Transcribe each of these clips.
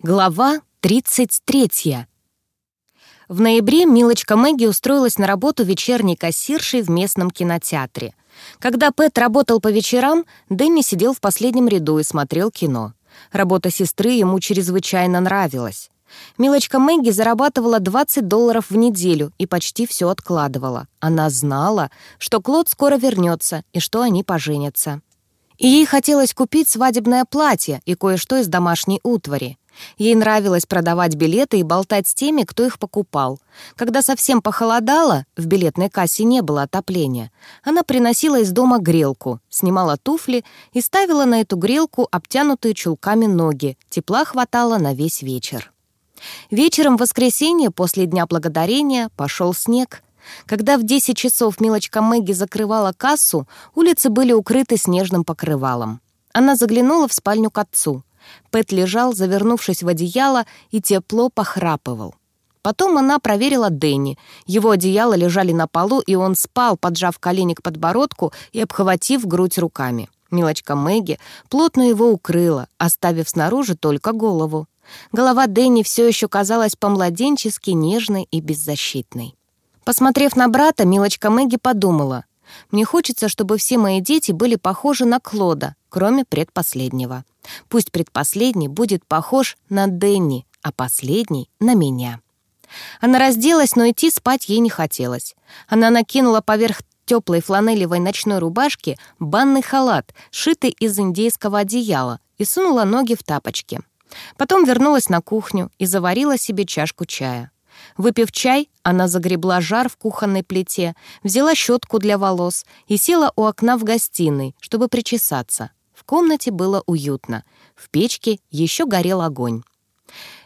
Глава 33. В ноябре Милочка Мэгги устроилась на работу вечерней кассиршей в местном кинотеатре. Когда Пэт работал по вечерам, Дэнни сидел в последнем ряду и смотрел кино. Работа сестры ему чрезвычайно нравилась. Милочка Мэгги зарабатывала 20 долларов в неделю и почти все откладывала. Она знала, что Клод скоро вернется и что они поженятся. И ей хотелось купить свадебное платье и кое-что из домашней утвари. Ей нравилось продавать билеты и болтать с теми, кто их покупал. Когда совсем похолодало, в билетной кассе не было отопления, она приносила из дома грелку, снимала туфли и ставила на эту грелку обтянутые чулками ноги. Тепла хватало на весь вечер. Вечером в воскресенье после Дня Благодарения пошел снег. Когда в 10 часов милочка Мэгги закрывала кассу, улицы были укрыты снежным покрывалом. Она заглянула в спальню к отцу. Пэт лежал, завернувшись в одеяло, и тепло похрапывал. Потом она проверила Дэнни. Его одеяла лежали на полу, и он спал, поджав колени к подбородку и обхватив грудь руками. Милочка Мэгги плотно его укрыла, оставив снаружи только голову. Голова Дэнни все еще казалась помладенчески нежной и беззащитной. Посмотрев на брата, Милочка Мэгги подумала, «Мне хочется, чтобы все мои дети были похожи на Клода, кроме предпоследнего. Пусть предпоследний будет похож на Дэнни, а последний — на меня». Она разделась, но идти спать ей не хотелось. Она накинула поверх теплой фланелевой ночной рубашки банный халат, шитый из индейского одеяла, и сунула ноги в тапочки. Потом вернулась на кухню и заварила себе чашку чая. Выпив чай, она загребла жар в кухонной плите, взяла щетку для волос и села у окна в гостиной, чтобы причесаться. В комнате было уютно. В печке еще горел огонь.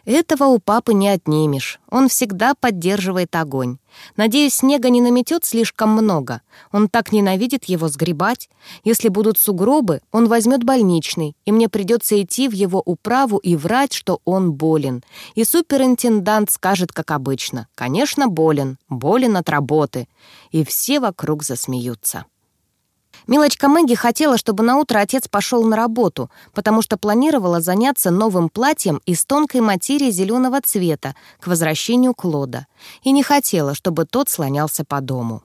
Этого у папы не отнимешь. Он всегда поддерживает огонь. Надеюсь, снега не наметет слишком много. Он так ненавидит его сгребать. Если будут сугробы, он возьмет больничный, и мне придется идти в его управу и врать, что он болен. И суперинтендант скажет, как обычно, «Конечно, болен. Болен от работы». И все вокруг засмеются. Милочка Мэгги хотела, чтобы на утро отец пошел на работу, потому что планировала заняться новым платьем из тонкой материи зеленого цвета к возвращению Клода, и не хотела, чтобы тот слонялся по дому.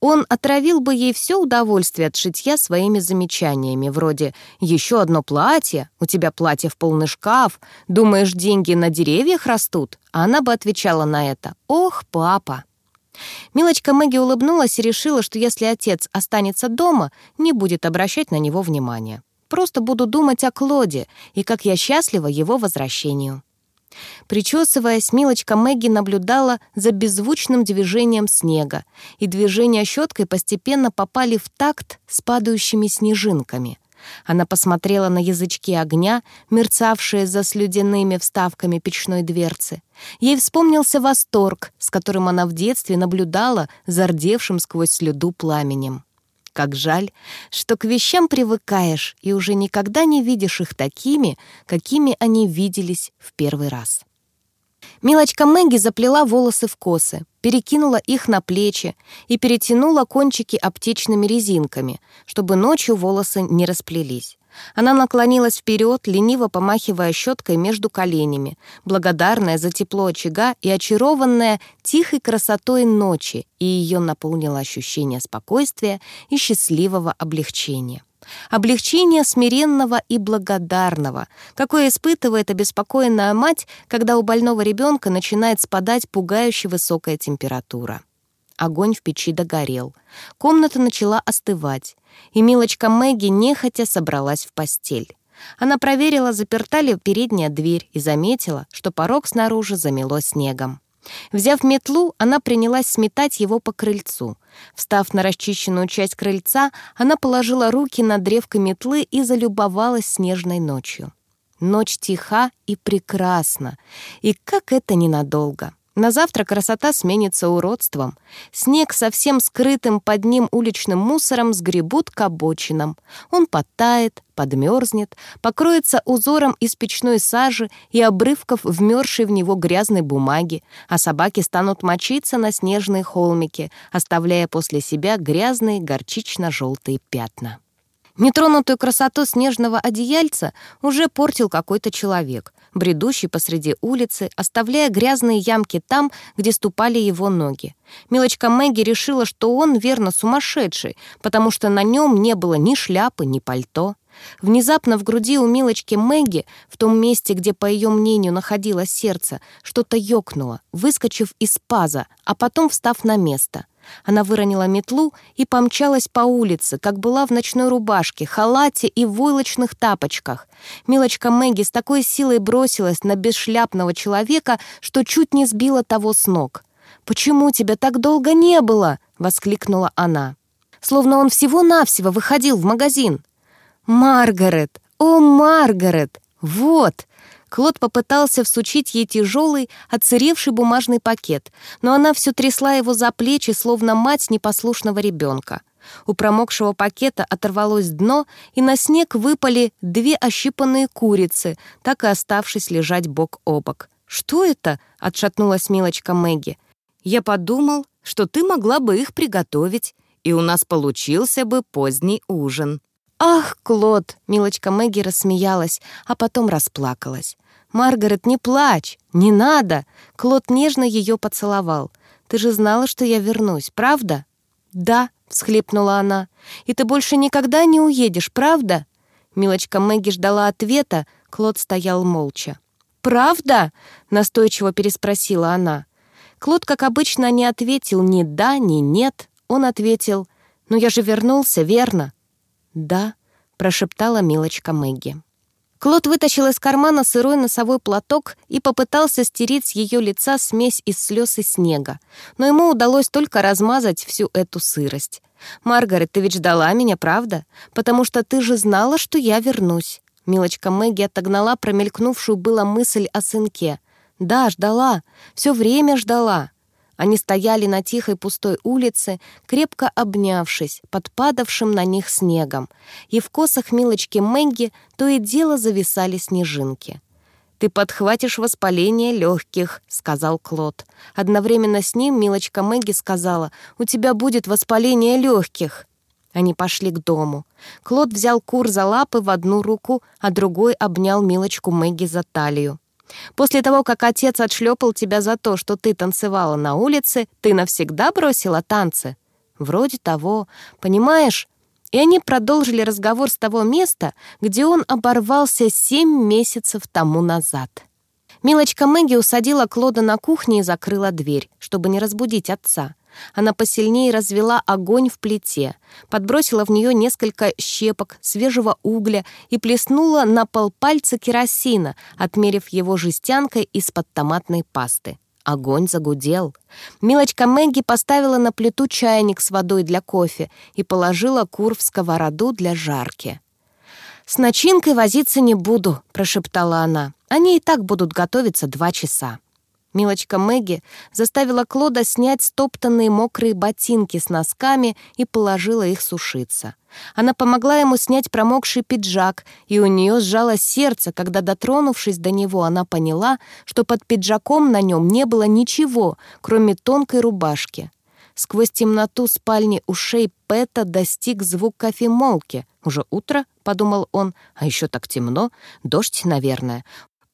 Он отравил бы ей все удовольствие от шитья своими замечаниями, вроде «Еще одно платье? У тебя платье в полный шкаф? Думаешь, деньги на деревьях растут?» А она бы отвечала на это «Ох, папа!» Милочка Мэгги улыбнулась и решила, что если отец останется дома, не будет обращать на него внимания. Просто буду думать о Клоде и как я счастлива его возвращению. Причесываясь, Милочка Мэгги наблюдала за беззвучным движением снега, и движения щеткой постепенно попали в такт с падающими снежинками. Она посмотрела на язычки огня, мерцавшие за слюдяными вставками печной дверцы. Ей вспомнился восторг, с которым она в детстве наблюдала зардевшим сквозь слюду пламенем. Как жаль, что к вещам привыкаешь и уже никогда не видишь их такими, какими они виделись в первый раз. Милочка Мэгги заплела волосы в косы, перекинула их на плечи и перетянула кончики аптечными резинками, чтобы ночью волосы не расплелись. Она наклонилась вперед, лениво помахивая щеткой между коленями, благодарная за тепло очага и очарованная тихой красотой ночи, и ее наполнило ощущение спокойствия и счастливого облегчения. Облегчение смиренного и благодарного, какое испытывает обеспокоенная мать, когда у больного ребенка начинает спадать пугающе высокая температура. Огонь в печи догорел. Комната начала остывать, и милочка Мэгги нехотя собралась в постель. Она проверила, заперта ли передняя дверь, и заметила, что порог снаружи замело снегом. Взяв метлу, она принялась сметать его по крыльцу. Встав на расчищенную часть крыльца, она положила руки на древко метлы и залюбовалась снежной ночью. Ночь тиха и прекрасна, и как это ненадолго. На завтра красота сменится уродством. Снег совсем скрытым под ним уличным мусором сгребут к обочинам. Он подтает, подмерзнет, покроется узором из печной сажи и обрывков вмерзшей в него грязной бумаги, а собаки станут мочиться на снежные холмики, оставляя после себя грязные горчично-желтые пятна. Нетронутую красоту снежного одеяльца уже портил какой-то человек, бредущий посреди улицы, оставляя грязные ямки там, где ступали его ноги. Милочка Мэгги решила, что он верно сумасшедший, потому что на нем не было ни шляпы, ни пальто. Внезапно в груди у Милочки Мэгги, в том месте, где, по ее мнению, находилось сердце, что-то ёкнуло, выскочив из паза, а потом встав на место. Она выронила метлу и помчалась по улице, как была в ночной рубашке, халате и войлочных тапочках. Милочка Мэгги с такой силой бросилась на бесшляпного человека, что чуть не сбила того с ног. «Почему тебя так долго не было?» — воскликнула она. Словно он всего-навсего выходил в магазин. «Маргарет! О, Маргарет! Вот!» Клод попытался всучить ей тяжелый, отсыревший бумажный пакет, но она все трясла его за плечи, словно мать непослушного ребенка. У промокшего пакета оторвалось дно, и на снег выпали две ощипанные курицы, так и оставшись лежать бок о бок. «Что это?» — отшатнулась милочка Мэгги. «Я подумал, что ты могла бы их приготовить, и у нас получился бы поздний ужин». «Ах, Клод!» — милочка Мэгги рассмеялась, а потом расплакалась. «Маргарет, не плачь! Не надо!» Клод нежно ее поцеловал. «Ты же знала, что я вернусь, правда?» «Да», — всхлипнула она. «И ты больше никогда не уедешь, правда?» Милочка Мэгги ждала ответа, Клод стоял молча. «Правда?» — настойчиво переспросила она. Клод, как обычно, не ответил ни «да», ни «нет». Он ответил «Ну я же вернулся, верно?» «Да», — прошептала милочка Мэгги. Клод вытащил из кармана сырой носовой платок и попытался стереть с ее лица смесь из слез и снега, но ему удалось только размазать всю эту сырость. «Маргарет, ты ведь ждала меня, правда? Потому что ты же знала, что я вернусь». Милочка Мэгги отогнала промелькнувшую была мысль о сынке. «Да, ждала. Все время ждала. Они стояли на тихой пустой улице, крепко обнявшись, под падавшим на них снегом, и в косах милочки Мэнги то и дело зависали снежинки. «Ты подхватишь воспаление легких», — сказал Клод. Одновременно с ним милочка Мэгги сказала, «У тебя будет воспаление легких». Они пошли к дому. Клод взял кур за лапы в одну руку, а другой обнял милочку Мэгги за талию. После того, как отец отшлепал тебя за то, что ты танцевала на улице, ты навсегда бросила танцы? Вроде того. Понимаешь? И они продолжили разговор с того места, где он оборвался семь месяцев тому назад. Милочка Мэгги усадила Клода на кухне и закрыла дверь, чтобы не разбудить отца. Она посильнее развела огонь в плите, подбросила в нее несколько щепок свежего угля и плеснула на полпальца керосина, отмерив его жестянкой из-под томатной пасты. Огонь загудел. Милочка Мэгги поставила на плиту чайник с водой для кофе и положила кур в сковороду для жарки. «С начинкой возиться не буду», — прошептала она. «Они и так будут готовиться два часа». Милочка Мэгги заставила Клода снять стоптанные мокрые ботинки с носками и положила их сушиться. Она помогла ему снять промокший пиджак, и у нее сжалось сердце, когда, дотронувшись до него, она поняла, что под пиджаком на нем не было ничего, кроме тонкой рубашки. Сквозь темноту спальни ушей Пэта достиг звук кофемолки. «Уже утро?» — подумал он. «А еще так темно. Дождь, наверное.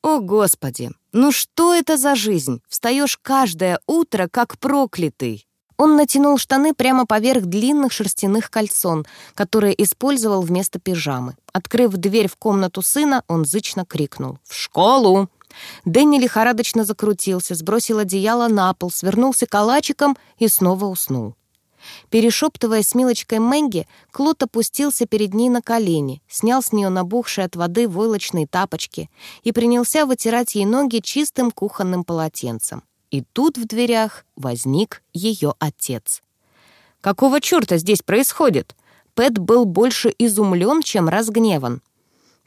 О, Господи! Ну что это за жизнь? Встаешь каждое утро, как проклятый. Он натянул штаны прямо поверх длинных шерстяных кольцон, которые использовал вместо пижамы. Открыв дверь в комнату сына, он зычно крикнул «В школу!». Дэнни лихорадочно закрутился, сбросил одеяло на пол, свернулся калачиком и снова уснул. Перешептываясь с милочкой Мэнги, Клод опустился перед ней на колени, снял с нее набухшие от воды войлочные тапочки и принялся вытирать ей ноги чистым кухонным полотенцем. И тут в дверях возник ее отец. «Какого черта здесь происходит?» Пэт был больше изумлен, чем разгневан.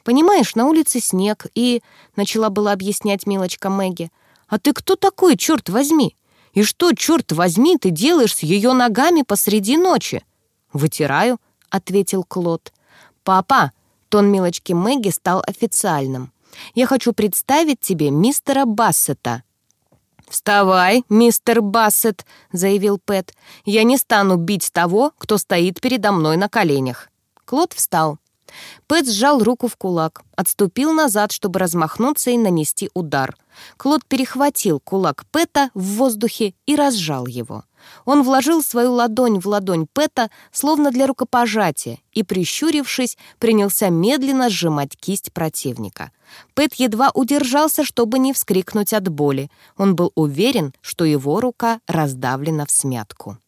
«Понимаешь, на улице снег, и...» — начала была объяснять милочка Мэгги. «А ты кто такой, черт возьми?» И что, черт возьми, ты делаешь с ее ногами посреди ночи?» «Вытираю», — ответил Клод. «Папа», — тон милочки Мэгги стал официальным. «Я хочу представить тебе мистера Бассета». «Вставай, мистер Бассет», — заявил Пэт. «Я не стану бить того, кто стоит передо мной на коленях». Клод встал. Пэт сжал руку в кулак, отступил назад, чтобы размахнуться и нанести удар. Клод перехватил кулак Пэта в воздухе и разжал его. Он вложил свою ладонь в ладонь Пэта, словно для рукопожатия, и, прищурившись, принялся медленно сжимать кисть противника. Пэт едва удержался, чтобы не вскрикнуть от боли. Он был уверен, что его рука раздавлена в смятку.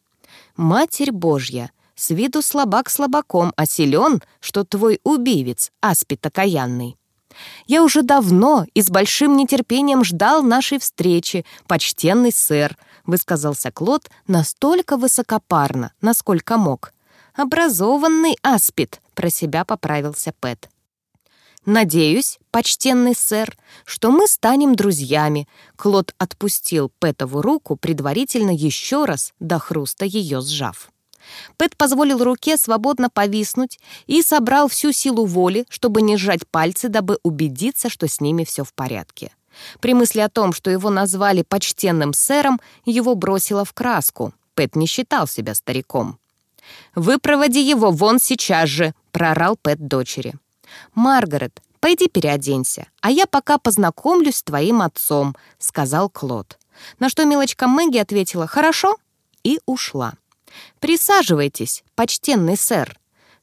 «Матерь Божья!» С виду слабак слабаком, а силен, что твой убивец, аспид окаянный. Я уже давно и с большим нетерпением ждал нашей встречи, почтенный сэр, высказался Клод настолько высокопарно, насколько мог. Образованный аспид, про себя поправился Пэт. «Надеюсь, почтенный сэр, что мы станем друзьями». Клод отпустил Пэтову руку, предварительно еще раз до хруста ее сжав. Пэт позволил руке свободно повиснуть и собрал всю силу воли, чтобы не сжать пальцы, дабы убедиться, что с ними все в порядке. При мысли о том, что его назвали почтенным сэром, его бросило в краску. Пэт не считал себя стариком. «Выпроводи его вон сейчас же!» — прорал Пэт дочери. «Маргарет, пойди переоденься, а я пока познакомлюсь с твоим отцом», — сказал Клод. На что милочка Мэгги ответила «хорошо» и ушла. «Присаживайтесь, почтенный сэр.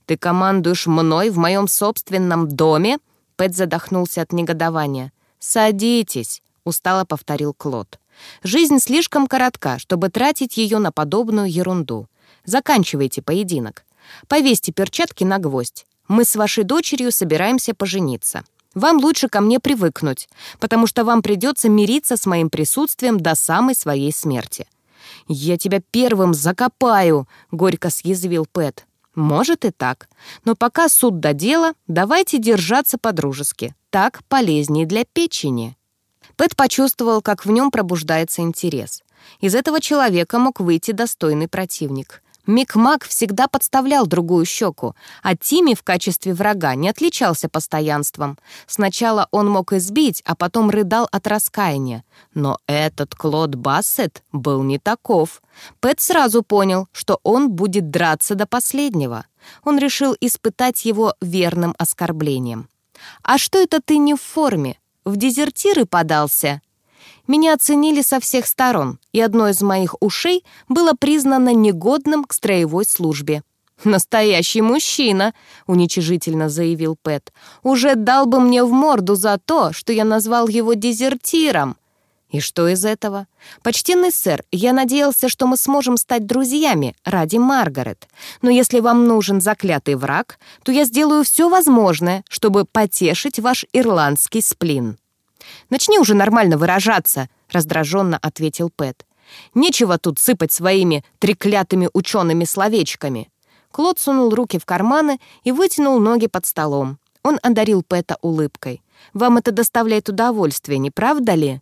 Ты командуешь мной в моем собственном доме?» Пэт задохнулся от негодования. «Садитесь», — устало повторил Клод. «Жизнь слишком коротка, чтобы тратить ее на подобную ерунду. Заканчивайте поединок. Повесьте перчатки на гвоздь. Мы с вашей дочерью собираемся пожениться. Вам лучше ко мне привыкнуть, потому что вам придется мириться с моим присутствием до самой своей смерти. «Я тебя первым закопаю», — горько съязвил Пэт. «Может и так. Но пока суд до дела, давайте держаться по-дружески. Так полезнее для печени». Пэт почувствовал, как в нем пробуждается интерес. Из этого человека мог выйти достойный противник. Мик Мак всегда подставлял другую щеку, а Тимми в качестве врага не отличался постоянством. Сначала он мог избить, а потом рыдал от раскаяния. Но этот Клод Бассет был не таков. Пэт сразу понял, что он будет драться до последнего. Он решил испытать его верным оскорблением. «А что это ты не в форме? В дезертиры подался?» Меня оценили со всех сторон, и одно из моих ушей было признано негодным к строевой службе. «Настоящий мужчина», — уничижительно заявил Пэт, «уже дал бы мне в морду за то, что я назвал его дезертиром». «И что из этого? Почтенный сэр, я надеялся, что мы сможем стать друзьями ради Маргарет. Но если вам нужен заклятый враг, то я сделаю все возможное, чтобы потешить ваш ирландский сплин». «Начни уже нормально выражаться», — раздраженно ответил Пэт. «Нечего тут сыпать своими треклятыми учеными словечками». Клод сунул руки в карманы и вытянул ноги под столом. Он одарил Пэта улыбкой. «Вам это доставляет удовольствие, не правда ли?»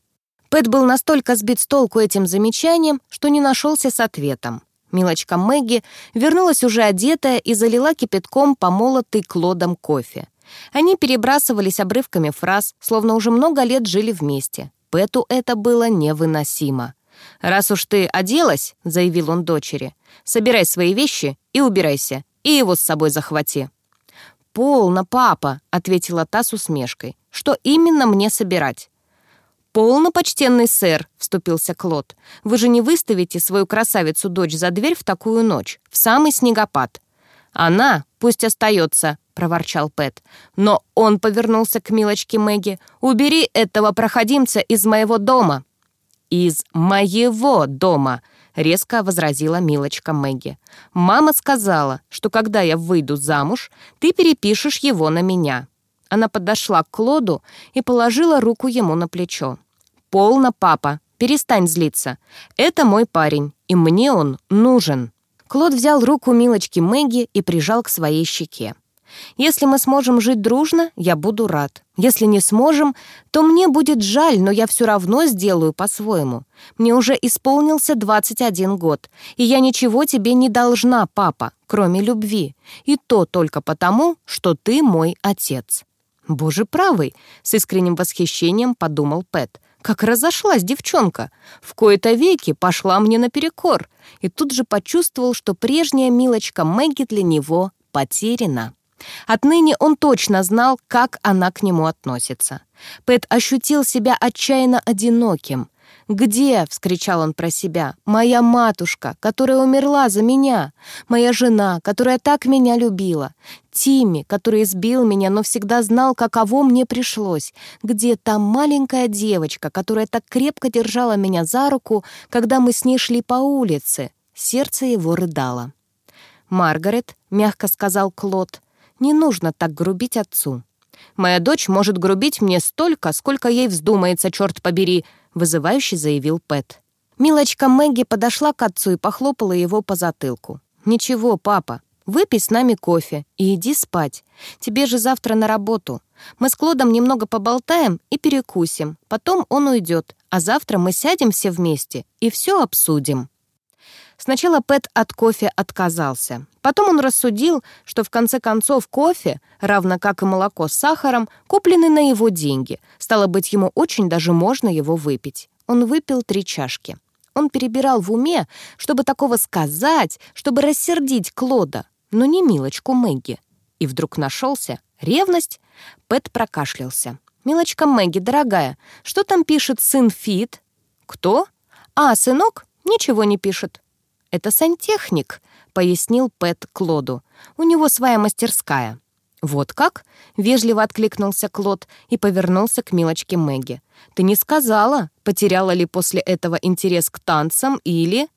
Пэт был настолько сбит с толку этим замечанием, что не нашелся с ответом. Милочка Мэгги вернулась уже одетая и залила кипятком помолотый Клодом кофе. Они перебрасывались обрывками фраз, словно уже много лет жили вместе. Пэту это было невыносимо. «Раз уж ты оделась», — заявил он дочери, «собирай свои вещи и убирайся, и его с собой захвати». «Полно, папа», — ответила та с усмешкой. «Что именно мне собирать?» «Полно, почтенный сэр», — вступился Клод. «Вы же не выставите свою красавицу-дочь за дверь в такую ночь, в самый снегопад. Она пусть остается», — проворчал Пэт. «Но он повернулся к милочке Мэгги. Убери этого проходимца из моего дома». «Из моего дома», — резко возразила милочка Мэгги. «Мама сказала, что когда я выйду замуж, ты перепишешь его на меня». Она подошла к Клоду и положила руку ему на плечо. «Полно, папа, перестань злиться. Это мой парень, и мне он нужен». Клод взял руку милочки Мэгги и прижал к своей щеке. «Если мы сможем жить дружно, я буду рад. Если не сможем, то мне будет жаль, но я все равно сделаю по-своему. Мне уже исполнился 21 год, и я ничего тебе не должна, папа, кроме любви. И то только потому, что ты мой отец». «Боже правый!» — с искренним восхищением подумал Пэт. Как разошлась девчонка. В кои-то веки пошла мне наперекор. И тут же почувствовал, что прежняя милочка Мэгги для него потеряна. Отныне он точно знал, как она к нему относится. Пэт ощутил себя отчаянно одиноким. «Где?» — вскричал он про себя. «Моя матушка, которая умерла за меня. Моя жена, которая так меня любила. Тимми, который избил меня, но всегда знал, каково мне пришлось. Где та маленькая девочка, которая так крепко держала меня за руку, когда мы с ней шли по улице?» Сердце его рыдало. «Маргарет», — мягко сказал Клод, — «не нужно так грубить отцу». «Моя дочь может грубить мне столько, сколько ей вздумается, черт побери», — вызывающе заявил Пэт. Милочка Мэгги подошла к отцу и похлопала его по затылку. «Ничего, папа, выпей с нами кофе и иди спать. Тебе же завтра на работу. Мы с Клодом немного поболтаем и перекусим. Потом он уйдет, а завтра мы сядем все вместе и все обсудим». Сначала Пэт от кофе отказался. Потом он рассудил, что в конце концов кофе, равно как и молоко с сахаром, куплены на его деньги. Стало быть, ему очень даже можно его выпить. Он выпил три чашки. Он перебирал в уме, чтобы такого сказать, чтобы рассердить Клода, но не милочку Мэгги. И вдруг нашелся ревность. Пэт прокашлялся. «Милочка Мэгги, дорогая, что там пишет сын Фит?» «Кто?» «А, сынок? Ничего не пишет. «Это сантехник», — пояснил Пэт Клоду. «У него своя мастерская». «Вот как?» — вежливо откликнулся Клод и повернулся к милочке Мэгги. «Ты не сказала, потеряла ли после этого интерес к танцам или...»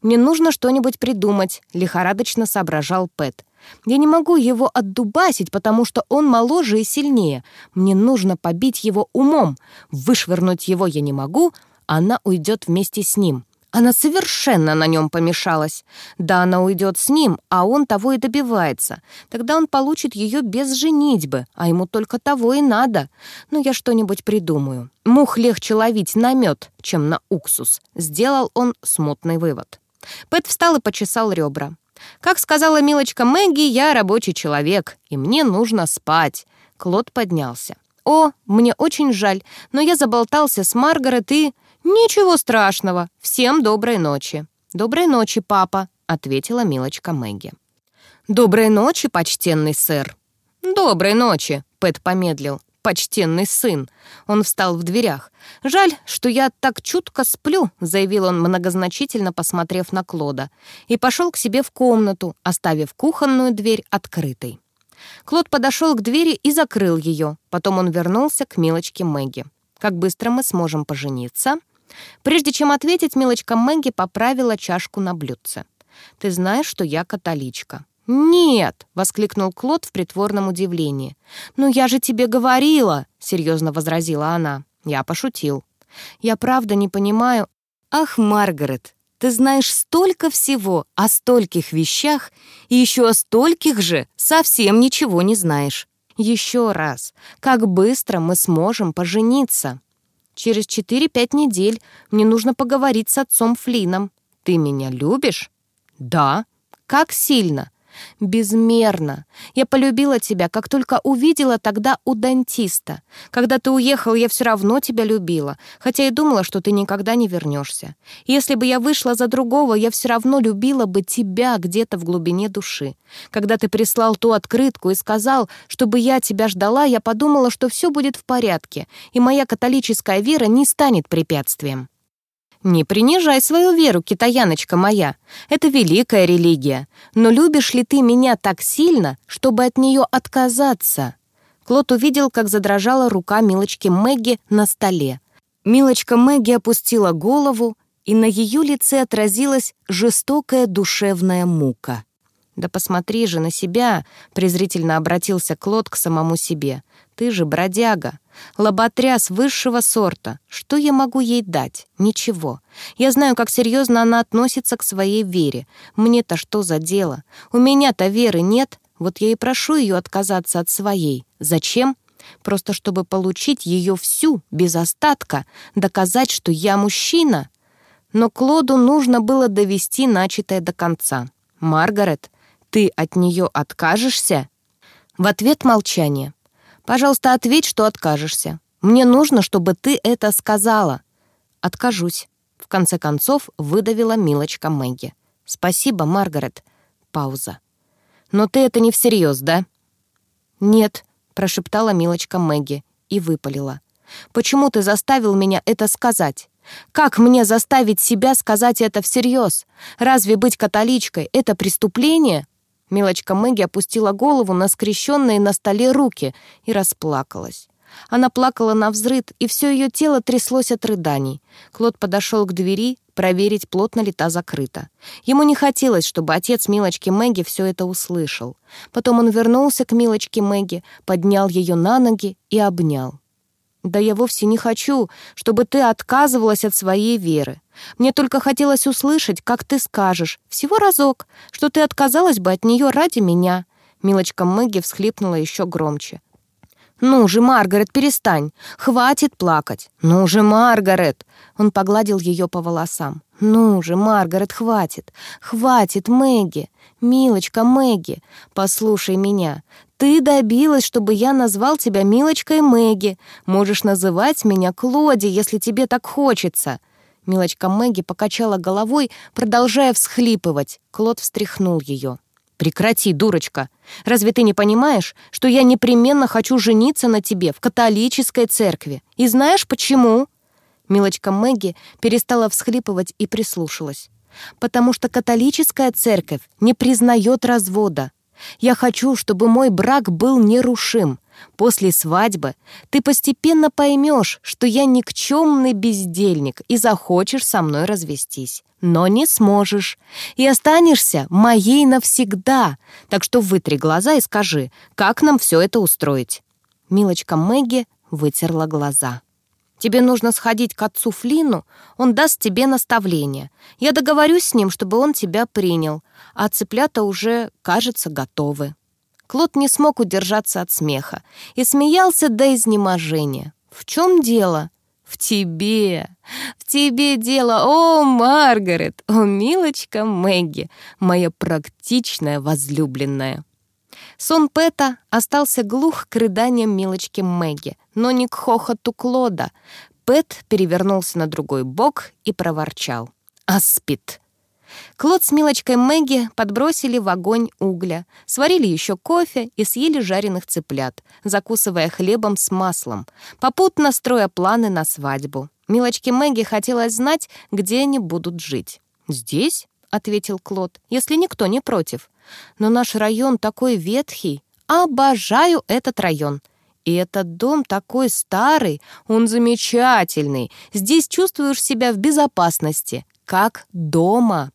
«Мне нужно что-нибудь придумать», — лихорадочно соображал Пэт. «Я не могу его отдубасить, потому что он моложе и сильнее. Мне нужно побить его умом. Вышвырнуть его я не могу, она уйдет вместе с ним. Она совершенно на нем помешалась. Да, она уйдет с ним, а он того и добивается. Тогда он получит ее без женитьбы, а ему только того и надо. Но я что-нибудь придумаю. Мух легче ловить на мед, чем на уксус. Сделал он смутный вывод. Пэт встал и почесал ребра. «Как сказала милочка Мэгги, я рабочий человек, и мне нужно спать». Клод поднялся. «О, мне очень жаль, но я заболтался с Маргарет и...» «Ничего страшного. Всем доброй ночи». «Доброй ночи, папа», — ответила милочка Мэгги. «Доброй ночи, почтенный сэр». «Доброй ночи», — Пэт помедлил. «Почтенный сын». Он встал в дверях. «Жаль, что я так чутко сплю», — заявил он, многозначительно посмотрев на Клода, и пошел к себе в комнату, оставив кухонную дверь открытой. Клод подошел к двери и закрыл ее. Потом он вернулся к милочке Мэгги. «Как быстро мы сможем пожениться?» Прежде чем ответить, милочка Мэгги поправила чашку на блюдце. «Ты знаешь, что я католичка?» «Нет!» — воскликнул Клод в притворном удивлении. «Ну я же тебе говорила!» — серьезно возразила она. Я пошутил. «Я правда не понимаю...» «Ах, Маргарет, ты знаешь столько всего о стольких вещах, и еще о стольких же совсем ничего не знаешь. Еще раз, как быстро мы сможем пожениться?» Через 4-5 недель мне нужно поговорить с отцом Флином. Ты меня любишь? Да. Как сильно? Безмерно. Я полюбила тебя, как только увидела тогда у дантиста. Когда ты уехал, я все равно тебя любила, хотя и думала, что ты никогда не вернешься. Если бы я вышла за другого, я все равно любила бы тебя где-то в глубине души. Когда ты прислал ту открытку и сказал, чтобы я тебя ждала, я подумала, что все будет в порядке, и моя католическая вера не станет препятствием. «Не принижай свою веру, китаяночка моя. Это великая религия. Но любишь ли ты меня так сильно, чтобы от нее отказаться?» Клод увидел, как задрожала рука Милочки Мэгги на столе. Милочка Мэгги опустила голову, и на ее лице отразилась жестокая душевная мука. «Да посмотри же на себя!» — презрительно обратился Клод к самому себе. «Ты же бродяга, лоботряс высшего сорта. Что я могу ей дать? Ничего. Я знаю, как серьезно она относится к своей вере. Мне-то что за дело? У меня-то веры нет. Вот я и прошу ее отказаться от своей. Зачем? Просто чтобы получить ее всю, без остатка, доказать, что я мужчина». Но Клоду нужно было довести начатое до конца. «Маргарет, ты от нее откажешься?» В ответ молчание. «Пожалуйста, ответь, что откажешься. Мне нужно, чтобы ты это сказала». «Откажусь», — в конце концов выдавила милочка Мэгги. «Спасибо, Маргарет». Пауза. «Но ты это не всерьез, да?» «Нет», — прошептала милочка Мэгги и выпалила. «Почему ты заставил меня это сказать? Как мне заставить себя сказать это всерьез? Разве быть католичкой — это преступление?» Милочка Мэгги опустила голову на скрещенные на столе руки и расплакалась. Она плакала на взрыд, и все ее тело тряслось от рыданий. Клод подошел к двери проверить, плотно ли та закрыта. Ему не хотелось, чтобы отец Милочки Мэгги все это услышал. Потом он вернулся к Милочке Мэгги, поднял ее на ноги и обнял. «Да я вовсе не хочу, чтобы ты отказывалась от своей веры. Мне только хотелось услышать, как ты скажешь, всего разок, что ты отказалась бы от нее ради меня». Милочка Мэгги всхлипнула еще громче. «Ну же, Маргарет, перестань! Хватит плакать! Ну же, Маргарет!» Он погладил ее по волосам. «Ну же, Маргарет, хватит! Хватит, Мэгги! Милочка Мэгги, послушай меня. Ты добилась, чтобы я назвал тебя Милочкой Мэгги. Можешь называть меня Клоди, если тебе так хочется». Милочка Мэгги покачала головой, продолжая всхлипывать. Клод встряхнул ее. «Прекрати, дурочка! Разве ты не понимаешь, что я непременно хочу жениться на тебе в католической церкви? И знаешь почему?» Милочка Мэгги перестала всхлипывать и прислушалась. «Потому что католическая церковь не признает развода. Я хочу, чтобы мой брак был нерушим. После свадьбы ты постепенно поймешь, что я никчемный бездельник и захочешь со мной развестись. Но не сможешь. И останешься моей навсегда. Так что вытри глаза и скажи, как нам все это устроить. Милочка Мэгги вытерла глаза. Тебе нужно сходить к отцу Флину, он даст тебе наставление. Я договорюсь с ним, чтобы он тебя принял, а цыплята уже, кажется, готовы». Клод не смог удержаться от смеха и смеялся до изнеможения. «В чем дело?» «В тебе! В тебе дело! О, Маргарет! О, милочка Мэгги! Моя практичная возлюбленная!» Сон Пэта остался глух к рыданиям милочки Мэгги, но не к хохоту Клода. Пэт перевернулся на другой бок и проворчал. «Аспид!» Клод с милочкой Мэгги подбросили в огонь угля, сварили еще кофе и съели жареных цыплят, закусывая хлебом с маслом, попутно строя планы на свадьбу. Милочке Мэгги хотелось знать, где они будут жить. «Здесь?» — ответил Клод, — «если никто не против. Но наш район такой ветхий. Обожаю этот район. И этот дом такой старый, он замечательный. Здесь чувствуешь себя в безопасности, как дома.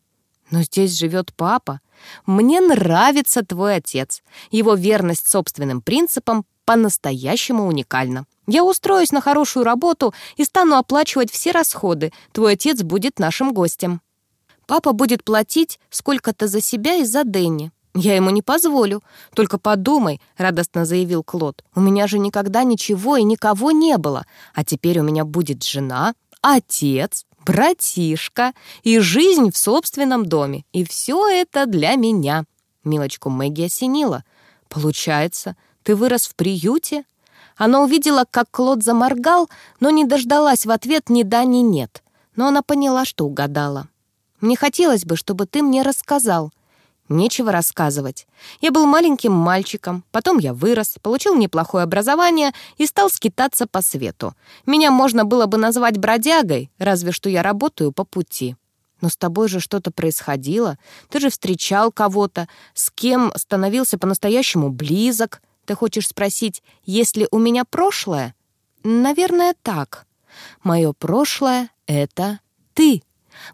Но здесь живет папа. Мне нравится твой отец. Его верность собственным принципам по-настоящему уникальна. Я устроюсь на хорошую работу и стану оплачивать все расходы. Твой отец будет нашим гостем. Папа будет платить сколько-то за себя и за Дэнни. Я ему не позволю. Только подумай, радостно заявил Клод. У меня же никогда ничего и никого не было. А теперь у меня будет жена, отец, братишка и жизнь в собственном доме. И все это для меня. Милочку Мэгги осенила. Получается, ты вырос в приюте? Она увидела, как Клод заморгал, но не дождалась в ответ ни да, ни нет. Но она поняла, что угадала. Мне хотелось бы, чтобы ты мне рассказал». Нечего рассказывать. Я был маленьким мальчиком, потом я вырос, получил неплохое образование и стал скитаться по свету. Меня можно было бы назвать бродягой, разве что я работаю по пути. Но с тобой же что-то происходило. Ты же встречал кого-то, с кем становился по-настоящему близок. Ты хочешь спросить, есть ли у меня прошлое? Наверное, так. Мое прошлое — это ты.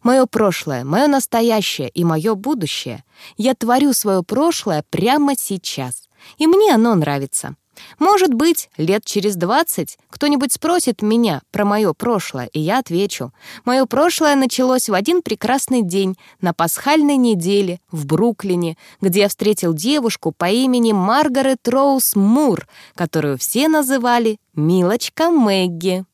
Мое прошлое, мое настоящее и мое будущее. Я творю свое прошлое прямо сейчас. И мне оно нравится. Может быть, лет через двадцать кто-нибудь спросит меня про мое прошлое, и я отвечу. Мое прошлое началось в один прекрасный день на пасхальной неделе в Бруклине, где я встретил девушку по имени Маргарет Роуз Мур, которую все называли «Милочка Мэгги».